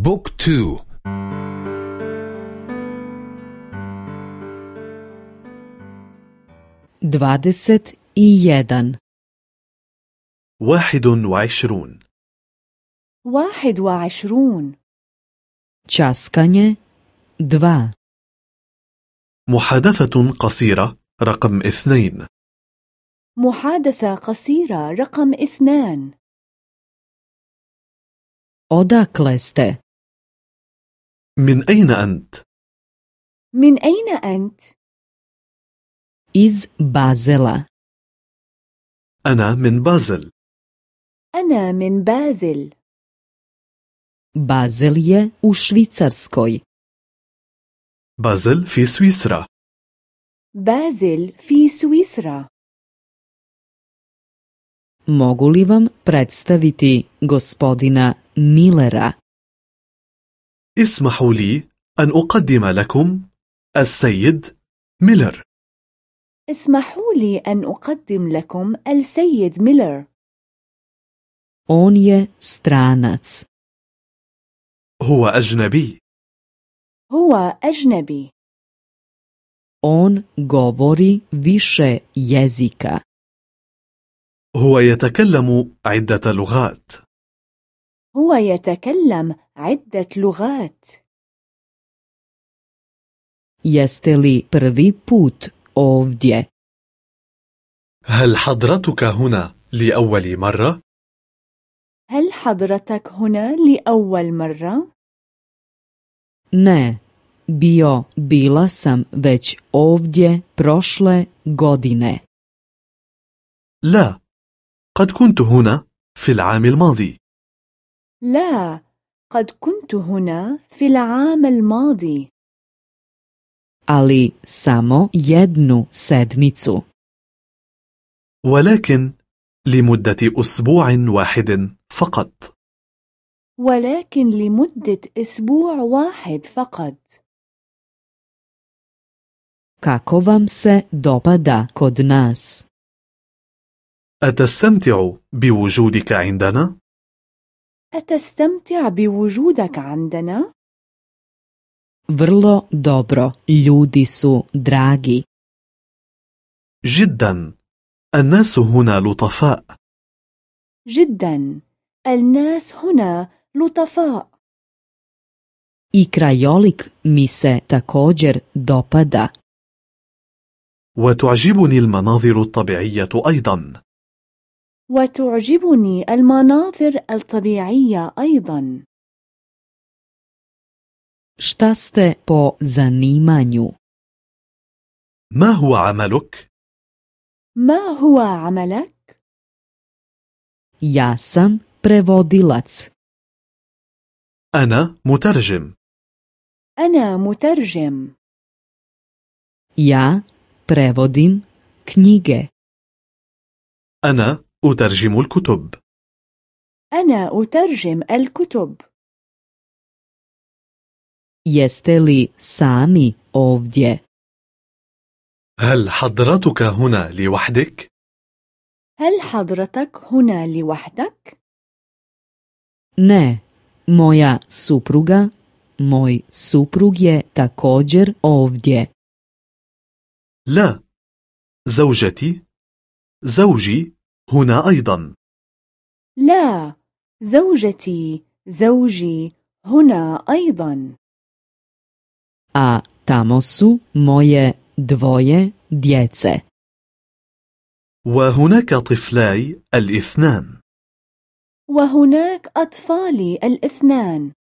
بوك تو i jedan. واحد وعشرون. واحد وعشرون. Časkanje dva. محادثة قصيرة رقم اثنين. محادثة قصيرة رقم اثنان. Odakle ste? من أين أنت؟ من أين أنت؟ iz Bazela أنا من بازل أنا من بازل Bazel je u Švicarskoj بازل في سويسرا بازل في سويسرا mogu li vam predstaviti gospodina Millera اسمحوا لي أن أقدم لكم السيد ميلر. اسمحوا لي أن أقدم لكم السيد ميلر. On je stranac. هو أجنبي. هو أجنبي. On govori više jezika. هو يتكلم عدة لغات. هو يتكلم عدة لغات jeste li prvi put ovdje هل حضرتك هنا لأول مرة؟ هل حضرتك هنا لأول مرة؟ Ne, bio, bila sam već ovdje prošle godine. لا قد كنت هنا في العام الماضي لا قد كنت هنا في العام الماضي Ali samo jednu sedmicu. ولكن لمدة أسبوع واحد فقط ولكن لمدة أسبوع واحد فقط Kako vam se dopada kod nas? أتستمتع بوجودك عندنا؟ أتستمتع بوجودك عندنا؟ Vrlo dobro, ljudi su dragi. جدا الناس هنا لطفاء جدا الناس هنا لطفاء I krajolik mi se također dopada. وتعجبني المناظر الطبيعية أيضا وتعجبني المناظر الطبيعية أيضا Šta ste po zanimanju? ما هو عملك؟ ما هو عملك؟ Ja sam prevodilac. أنا مترجم أنا مترجم Ja prevodim knjige. أنا أترجم الكتب أنا أترجم الكتب Jeste li sami ovdje? هل حضرتك هنا لوحدك؟ هل حضرتك هنا لوحدك؟ Ne, moja supruga, moj suprug je također ovdje. لا زوجتي زوجي هنا أيضا. لا زوجتي زوجي هنا أيضا. A tamo su moje dvoje djece. وهناك طفلاي الاثنان. وهناك أطفالي الاثنان.